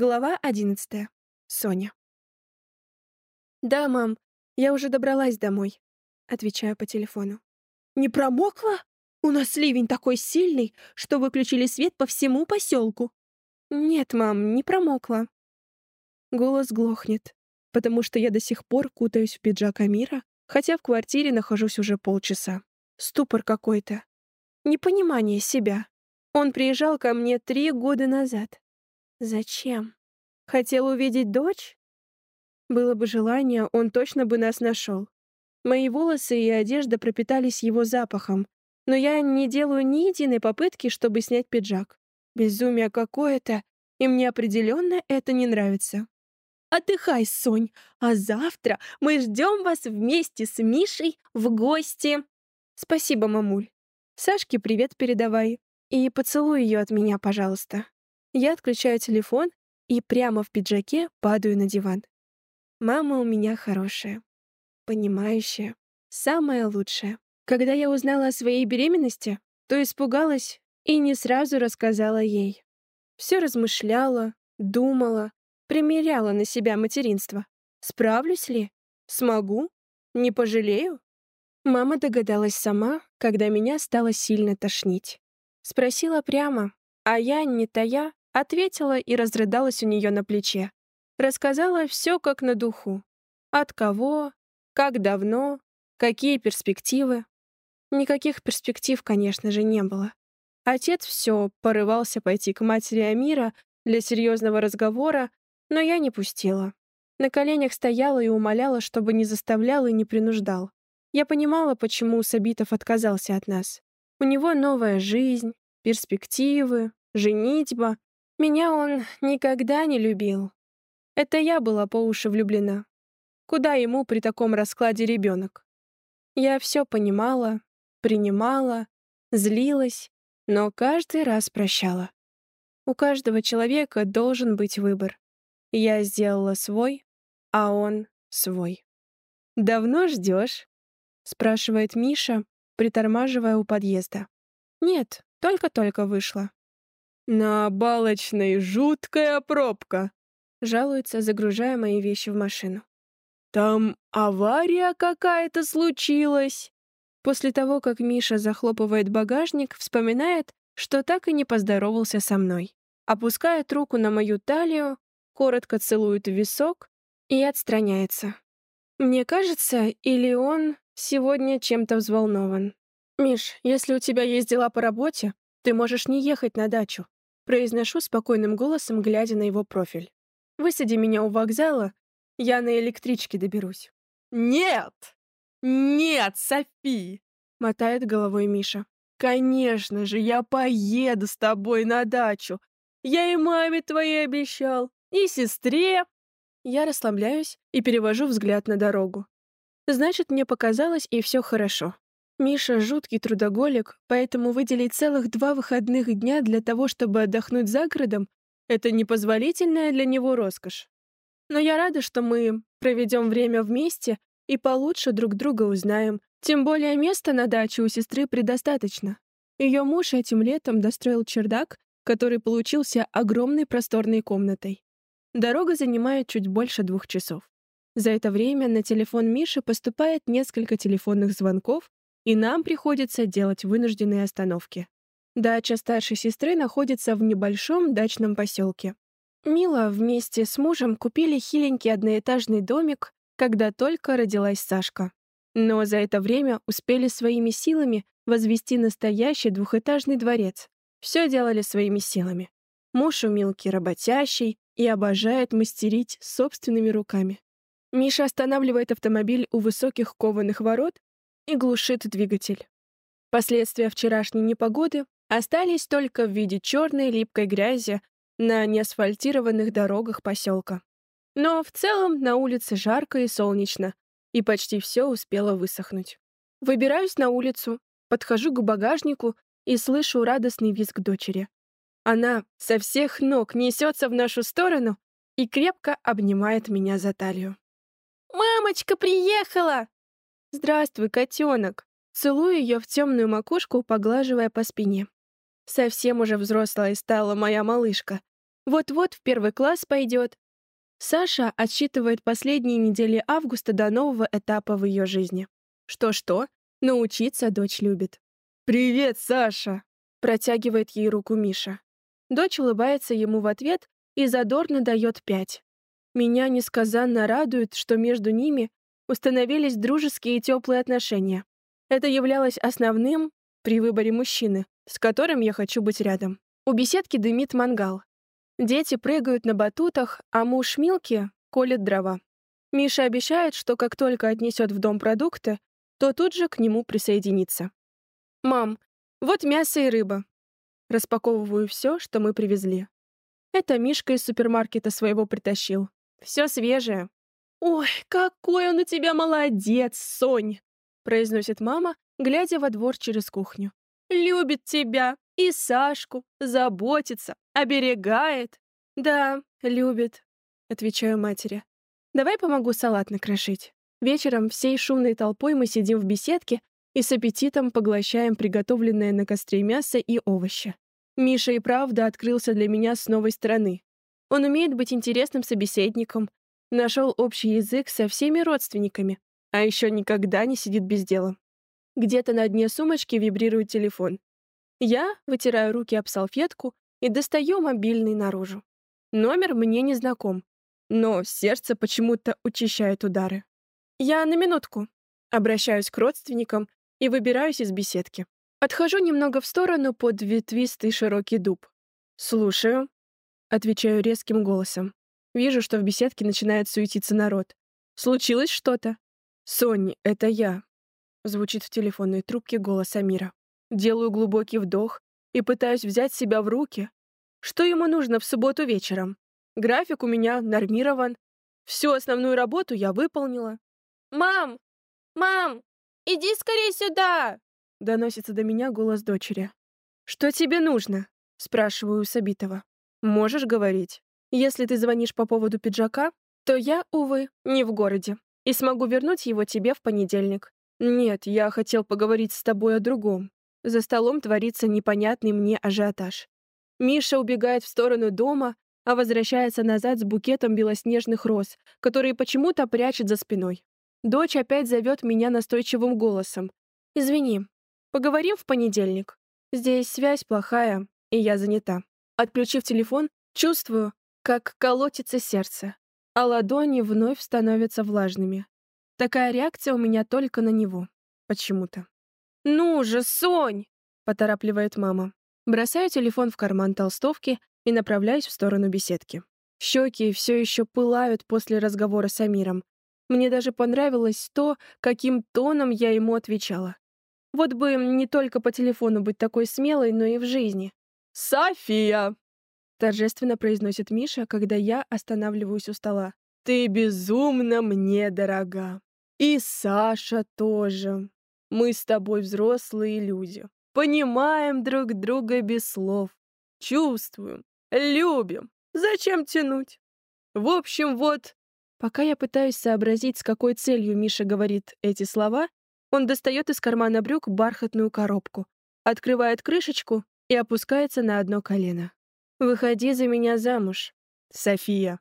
Глава одиннадцатая. Соня. «Да, мам, я уже добралась домой», — отвечаю по телефону. «Не промокла? У нас ливень такой сильный, что выключили свет по всему поселку». «Нет, мам, не промокла». Голос глохнет, потому что я до сих пор кутаюсь в пиджак Амира, хотя в квартире нахожусь уже полчаса. Ступор какой-то. Непонимание себя. Он приезжал ко мне три года назад. Зачем? Хотел увидеть дочь? Было бы желание, он точно бы нас нашел. Мои волосы и одежда пропитались его запахом, но я не делаю ни единой попытки, чтобы снять пиджак. Безумие какое-то, и мне определенно это не нравится. Отдыхай, Сонь, а завтра мы ждем вас вместе с Мишей в гости. Спасибо, мамуль. Сашке привет передавай. И поцелуй ее от меня, пожалуйста. Я отключаю телефон и прямо в пиджаке падаю на диван. Мама у меня хорошая, понимающая, самая лучшая. Когда я узнала о своей беременности, то испугалась и не сразу рассказала ей. Все размышляла, думала, примеряла на себя материнство. Справлюсь ли? Смогу? Не пожалею? Мама догадалась сама, когда меня стало сильно тошнить. Спросила прямо, а я, не тая, Ответила и разрыдалась у нее на плече. Рассказала все как на духу. От кого, как давно, какие перспективы. Никаких перспектив, конечно же, не было. Отец все порывался пойти к матери Амира для серьезного разговора, но я не пустила. На коленях стояла и умоляла, чтобы не заставлял и не принуждал. Я понимала, почему Сабитов отказался от нас. У него новая жизнь, перспективы, женитьба, меня он никогда не любил. Это я была по уши влюблена. Куда ему при таком раскладе ребенок? Я все понимала, принимала, злилась, но каждый раз прощала. У каждого человека должен быть выбор. Я сделала свой, а он свой. «Давно ждешь? спрашивает Миша, притормаживая у подъезда. «Нет, только-только вышла». «На балочной жуткая пробка», — жалуется, загружая мои вещи в машину. «Там авария какая-то случилась». После того, как Миша захлопывает багажник, вспоминает, что так и не поздоровался со мной. Опускает руку на мою талию, коротко целует висок и отстраняется. Мне кажется, или он сегодня чем-то взволнован. «Миш, если у тебя есть дела по работе, ты можешь не ехать на дачу. Произношу спокойным голосом, глядя на его профиль. «Высади меня у вокзала, я на электричке доберусь». «Нет! Нет, Софи!» — мотает головой Миша. «Конечно же, я поеду с тобой на дачу. Я и маме твоей обещал, и сестре». Я расслабляюсь и перевожу взгляд на дорогу. Значит, мне показалось, и все хорошо. Миша — жуткий трудоголик, поэтому выделить целых два выходных дня для того, чтобы отдохнуть за городом — это непозволительная для него роскошь. Но я рада, что мы проведем время вместе и получше друг друга узнаем. Тем более места на даче у сестры предостаточно. Ее муж этим летом достроил чердак, который получился огромной просторной комнатой. Дорога занимает чуть больше двух часов. За это время на телефон Миши поступает несколько телефонных звонков, и нам приходится делать вынужденные остановки. Дача старшей сестры находится в небольшом дачном поселке. Мила вместе с мужем купили хиленький одноэтажный домик, когда только родилась Сашка. Но за это время успели своими силами возвести настоящий двухэтажный дворец. Все делали своими силами. Муж у Милки работящий и обожает мастерить собственными руками. Миша останавливает автомобиль у высоких кованых ворот и глушит двигатель. Последствия вчерашней непогоды остались только в виде черной липкой грязи на неасфальтированных дорогах поселка. Но в целом на улице жарко и солнечно, и почти все успело высохнуть. Выбираюсь на улицу, подхожу к багажнику и слышу радостный визг дочери. Она со всех ног несется в нашу сторону и крепко обнимает меня за талию. «Мамочка приехала!» «Здравствуй, котенок!» Целую ее в темную макушку, поглаживая по спине. Совсем уже взрослая стала моя малышка. Вот-вот в первый класс пойдет. Саша отсчитывает последние недели августа до нового этапа в ее жизни. Что-что, научиться дочь любит. «Привет, Саша!» — протягивает ей руку Миша. Дочь улыбается ему в ответ и задорно дает пять. Меня несказанно радует, что между ними установились дружеские и теплые отношения. Это являлось основным при выборе мужчины, с которым я хочу быть рядом. У беседки дымит мангал. Дети прыгают на батутах, а муж Милки колет дрова. Миша обещает, что как только отнесет в дом продукты, то тут же к нему присоединится. «Мам, вот мясо и рыба». Распаковываю все, что мы привезли. Это Мишка из супермаркета своего притащил. Все свежее. «Ой, какой он у тебя молодец, Сонь!» произносит мама, глядя во двор через кухню. «Любит тебя и Сашку, заботится, оберегает». «Да, любит», — отвечаю матери. «Давай помогу салат накрошить». Вечером всей шумной толпой мы сидим в беседке и с аппетитом поглощаем приготовленное на костре мясо и овощи. Миша и правда открылся для меня с новой стороны. Он умеет быть интересным собеседником, нашел общий язык со всеми родственниками, а еще никогда не сидит без дела. Где-то на дне сумочки вибрирует телефон. Я вытираю руки об салфетку и достаю мобильный наружу. Номер мне не знаком, но сердце почему-то учащает удары. Я на минутку. Обращаюсь к родственникам и выбираюсь из беседки. Отхожу немного в сторону под ветвистый широкий дуб. «Слушаю», — отвечаю резким голосом. Вижу, что в беседке начинает суетиться народ. «Случилось что-то?» «Сонни, это я», — звучит в телефонной трубке голос Амира. Делаю глубокий вдох и пытаюсь взять себя в руки. Что ему нужно в субботу вечером? График у меня нормирован. Всю основную работу я выполнила. «Мам! Мам! Иди скорее сюда!» Доносится до меня голос дочери. «Что тебе нужно?» — спрашиваю у Сабитова. «Можешь говорить? Если ты звонишь по поводу пиджака, то я, увы, не в городе и смогу вернуть его тебе в понедельник. Нет, я хотел поговорить с тобой о другом. За столом творится непонятный мне ажиотаж. Миша убегает в сторону дома, а возвращается назад с букетом белоснежных роз, которые почему-то прячет за спиной. Дочь опять зовет меня настойчивым голосом. «Извини, поговорим в понедельник. Здесь связь плохая, и я занята». Отключив телефон, чувствую, как колотится сердце, а ладони вновь становятся влажными. Такая реакция у меня только на него. Почему-то. «Ну же, Сонь!» — поторапливает мама. Бросаю телефон в карман толстовки и направляюсь в сторону беседки. Щеки все еще пылают после разговора с Амиром. Мне даже понравилось то, каким тоном я ему отвечала. Вот бы не только по телефону быть такой смелой, но и в жизни. «София!» — торжественно произносит Миша, когда я останавливаюсь у стола. «Ты безумно мне дорога. И Саша тоже. Мы с тобой взрослые люди. Понимаем друг друга без слов. Чувствуем, любим. Зачем тянуть? В общем, вот...» Пока я пытаюсь сообразить, с какой целью Миша говорит эти слова, он достает из кармана брюк бархатную коробку, открывает крышечку и опускается на одно колено. «Выходи за меня замуж, София».